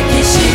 make it